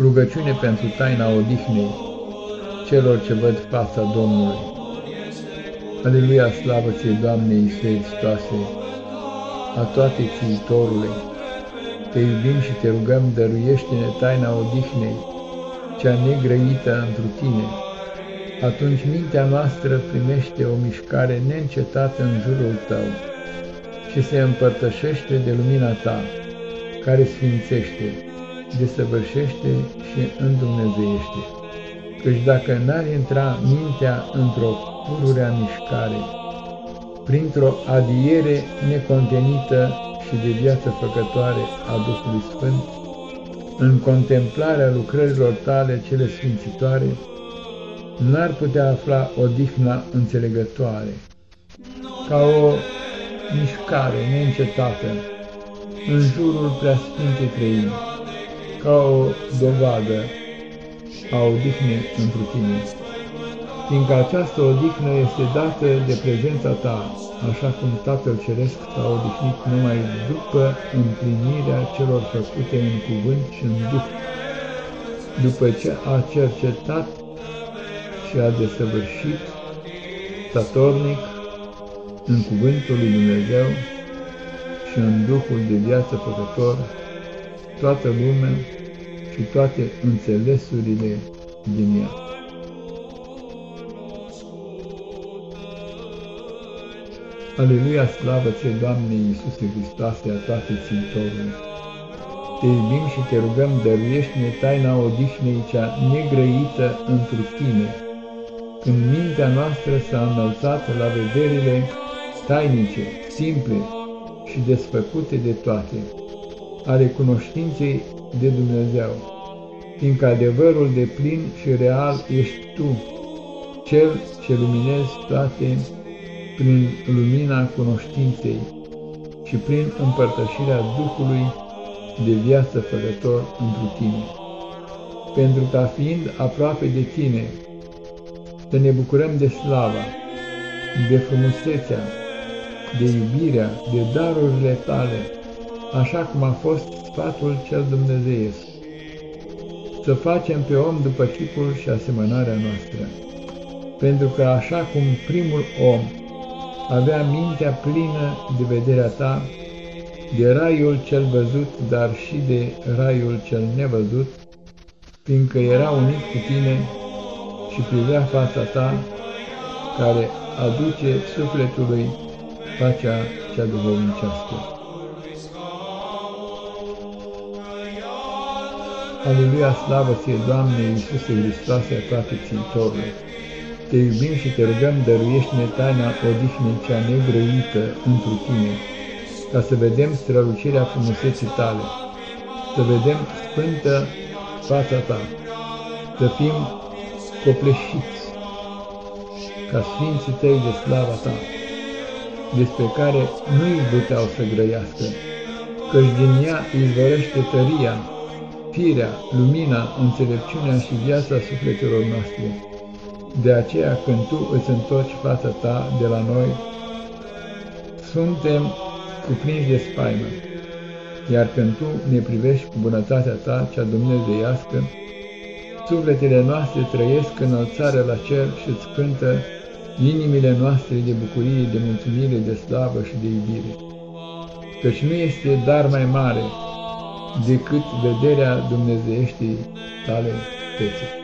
Rugăciune pentru taina odihnei celor ce văd fața Domnului. Aleluia, slavă ție, Doamne Iisuse Hristoase, a toate țiitorului. Te iubim și te rugăm, dăruiește-ne taina odihnei, cea negrăită întru tine. Atunci mintea noastră primește o mișcare neîncetată în jurul tău și se împărtășește de lumina ta, care sfințește, desăvârșește și îndumnezeiește. Căci dacă n-ar intra mintea într-o pururea mișcare, printr-o adiere necontenită și de viață făcătoare a Duhului Sfânt, în contemplarea lucrărilor tale cele sfințitoare, n-ar putea afla odihna înțelegătoare, ca o mișcare neîncetată în jurul preasfintei trăimi, ca o dovadă a odihnei întru tine, fiindcă această odihnă este dată de prezența ta, așa cum Tatăl Ceresc s-a odihnit numai după împlinirea celor făcute în cuvânt și în duh, după ce a cercetat și a desăvârșit statornic în cuvântul lui Dumnezeu și în Duhul de viață făcător toată lumea și toate înțelesurile din ea. Aleluia, slavă ție, Doamne Iisuse Hristoase, a toate țintorului! Te iubim și te rugăm, dăruiește-ne taina odihnei cea negrăită întru tine, când mintea noastră s-a înălțat la vederile tainice, simple și desfăcute de toate, ale cunoștinței de Dumnezeu, fiindcă adevărul de plin și real ești Tu, Cel ce luminezi toate prin lumina cunoștinței și prin împărtășirea Duhului de viață făcător întru Tine. Pentru ca fiind aproape de Tine, să ne bucurăm de slava, de frumusețea, de iubirea, de darurile Tale, așa cum a fost sfatul cel dumnezeiesc, să facem pe om după chipul și asemănarea noastră, pentru că așa cum primul om avea mintea plină de vederea ta, de raiul cel văzut, dar și de raiul cel nevăzut, fiindcă era unit cu tine și privea fața ta, care aduce sufletului pacea cea duhovnicească. Aleluia, slavă ție, Doamne Iisuse Hristoase, a toate țintorului! Te iubim și te rugăm, dăruiește-ne taina odihnei cea negrăită întru tine, ca să vedem strălucirea frumuseții tale, să vedem sfântă fața ta, să fim copleșiți ca sfinții tăi de slava ta, despre care nu puteau să grăiască, căci din ea izvorăște tăria, firea, lumina, înțelepciunea și viața sufletelor noastre. De aceea, când Tu îți întorci fața Ta de la noi, suntem cuprinși de spaimă, iar când Tu ne privești cu bunătatea Ta, cea dumnezeiască, sufletele noastre trăiesc înălțare la cer și îți cântă inimile noastre de bucurie, de mulțumire, de slavă și de iubire. Căci nu este dar mai mare decât vederea dumnezeieștii tale fețe.